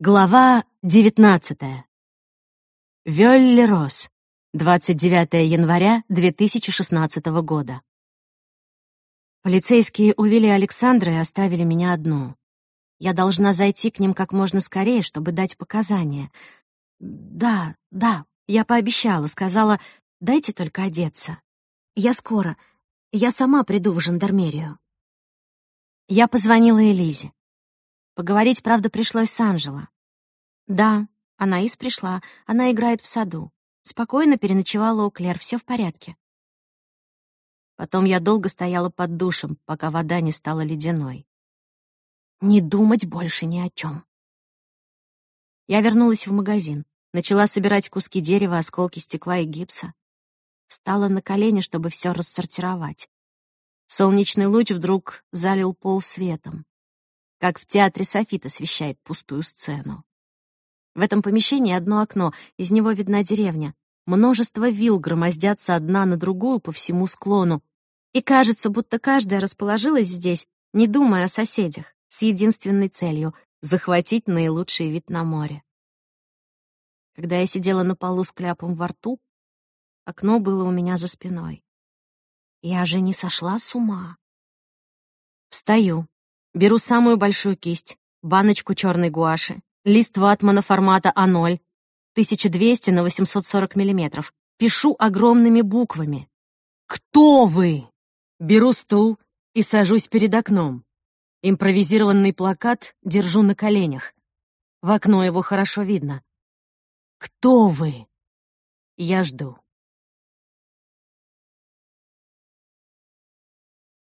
Глава 19. Вёлле-Рос. 29 января 2016 года. Полицейские увели Александра и оставили меня одну. Я должна зайти к ним как можно скорее, чтобы дать показания. Да, да, я пообещала, сказала, дайте только одеться. Я скоро. Я сама приду в жандармерию. Я позвонила Элизе. Поговорить, правда, пришлось с Анжело. Да, Анаис пришла. Она играет в саду. Спокойно переночевала у Клер, все в порядке. Потом я долго стояла под душем, пока вода не стала ледяной. Не думать больше ни о чем. Я вернулась в магазин, начала собирать куски дерева, осколки стекла и гипса. Встала на колени, чтобы все рассортировать. Солнечный луч вдруг залил пол светом как в театре Софит освещает пустую сцену. В этом помещении одно окно, из него видна деревня. Множество вилл громоздятся одна на другую по всему склону. И кажется, будто каждая расположилась здесь, не думая о соседях, с единственной целью — захватить наилучший вид на море. Когда я сидела на полу с кляпом во рту, окно было у меня за спиной. Я же не сошла с ума. Встаю, Беру самую большую кисть, баночку черной гуаши, лист ватмана формата А0, 1200 на 840 миллиметров. Пишу огромными буквами. «Кто вы?» Беру стул и сажусь перед окном. Импровизированный плакат держу на коленях. В окно его хорошо видно. «Кто вы?» Я жду.